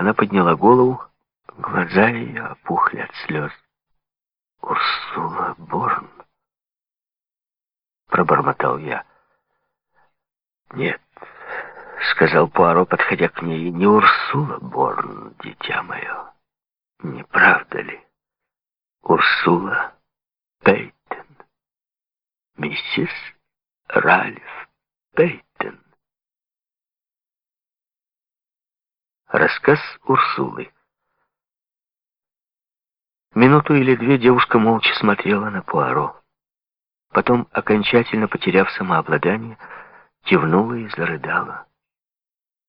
Она подняла голову, глаза ее опухли от слез. «Урсула Борн», — пробормотал я. «Нет», — сказал Пуаро, подходя к ней, — «не Урсула Борн, дитя мое, не правда ли? Урсула Пейтон, миссис Ральф Пейтон». Рассказ Урсулы. Минуту или две девушка молча смотрела на Пуаро. Потом, окончательно потеряв самообладание, кивнула и зарыдала.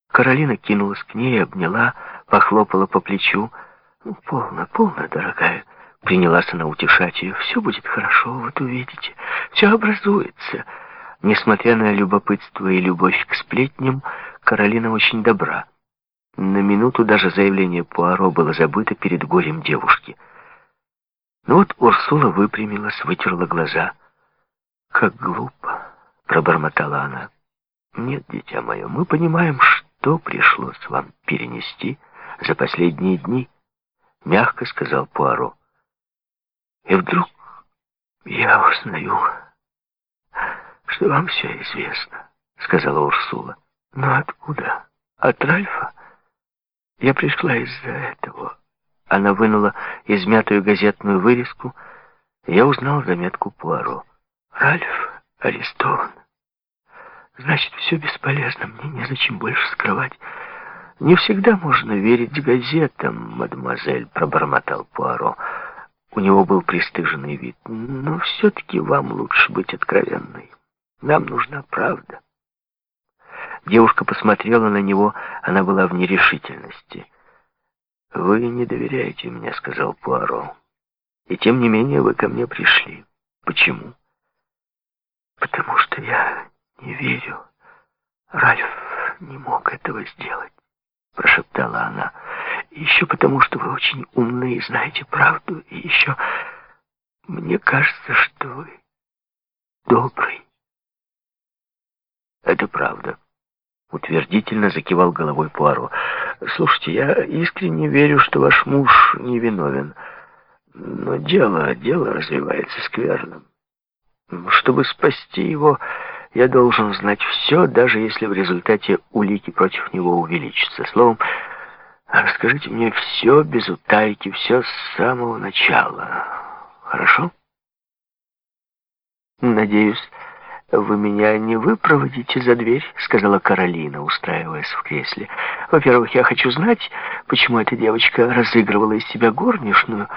Каролина кинулась к ней, обняла, похлопала по плечу. «Ну, полно, полно, дорогая!» Принялась она утешать ее. «Все будет хорошо, вот увидите. Все образуется». Несмотря на любопытство и любовь к сплетням, Каролина очень добра. На минуту даже заявление Пуаро было забыто перед горем девушки. Но вот Урсула выпрямилась, вытерла глаза. «Как глупо!» — пробормотала она. «Нет, дитя мое, мы понимаем, что пришлось вам перенести за последние дни», — мягко сказал Пуаро. «И вдруг я узнаю, что вам все известно», — сказала Урсула. «Но откуда? От Ральфа?» Я пришла из-за этого. Она вынула измятую газетную вырезку. Я узнал заметку Пуаро. Ральф арестован. Значит, все бесполезно. Мне незачем больше скрывать. Не всегда можно верить газетам, мадемуазель, пробормотал Пуаро. У него был пристыженный вид. Но все-таки вам лучше быть откровенной. Нам нужна правда. Девушка посмотрела на него, она была в нерешительности. «Вы не доверяете мне», — сказал Пуаро. «И тем не менее вы ко мне пришли. Почему?» «Потому что я не верю. Ральф не мог этого сделать», — прошептала она. «И еще потому, что вы очень умны и знаете правду. И еще мне кажется, что вы добрый». «Это правда», Утвердительно закивал головой Пуаро. «Слушайте, я искренне верю, что ваш муж невиновен. Но дело, дело развивается скверно. Чтобы спасти его, я должен знать все, даже если в результате улики против него увеличатся. Словом, расскажите мне все без утайки, все с самого начала. Хорошо? Надеюсь, «Вы меня не выпроводите за дверь», — сказала Каролина, устраиваясь в кресле. «Во-первых, я хочу знать, почему эта девочка разыгрывала из себя горничную».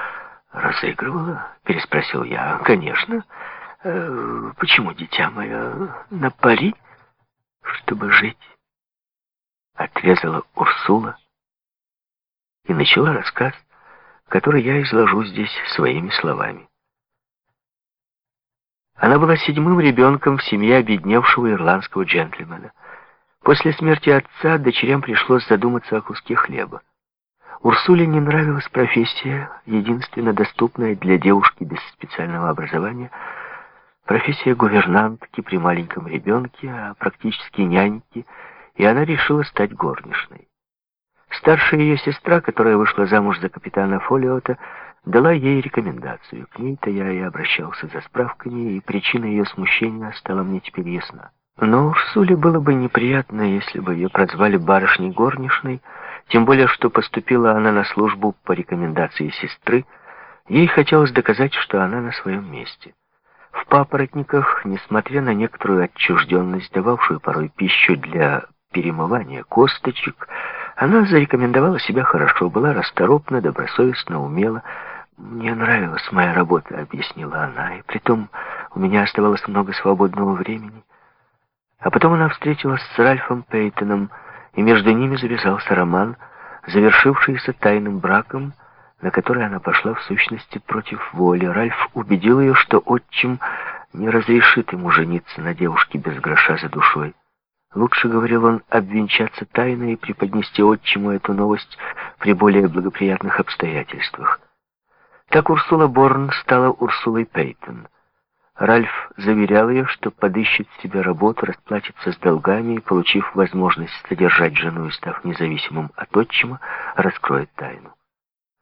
«Разыгрывала?» — переспросил я. «Конечно. Э, почему, дитя мое, на пари, чтобы жить?» Отрезала Урсула и начала рассказ, который я изложу здесь своими словами. Она была седьмым ребенком в семье обедневшего ирландского джентльмена. После смерти отца дочерям пришлось задуматься о куске хлеба. Урсуле не нравилась профессия, единственно доступная для девушки без специального образования, профессия гувернантки при маленьком ребенке, а практически няньки, и она решила стать горничной. Старшая ее сестра, которая вышла замуж за капитана Фолиота, дала ей рекомендацию. К ней-то я и обращался за справками, и причина ее смущения стала мне теперь ясна. Но Урсуле было бы неприятно, если бы ее прозвали барышней горничной, тем более, что поступила она на службу по рекомендации сестры, ей хотелось доказать, что она на своем месте. В папоротниках, несмотря на некоторую отчужденность, дававшую порой пищу для перемывания косточек, она зарекомендовала себя хорошо, была расторопна, добросовестно, умела, «Мне нравилась моя работа», — объяснила она, «и притом у меня оставалось много свободного времени». А потом она встретилась с Ральфом Пейтоном, и между ними завязался роман, завершившийся тайным браком, на который она пошла в сущности против воли. Ральф убедил ее, что отчим не разрешит ему жениться на девушке без гроша за душой. Лучше, говорил он, обвенчаться тайно и преподнести отчиму эту новость при более благоприятных обстоятельствах. Так Урсула Борн стала Урсулой Пейтон. Ральф заверял ее, что подыщет себе работу, расплатится с долгами и, получив возможность содержать жену и став независимым от отчима, раскроет тайну.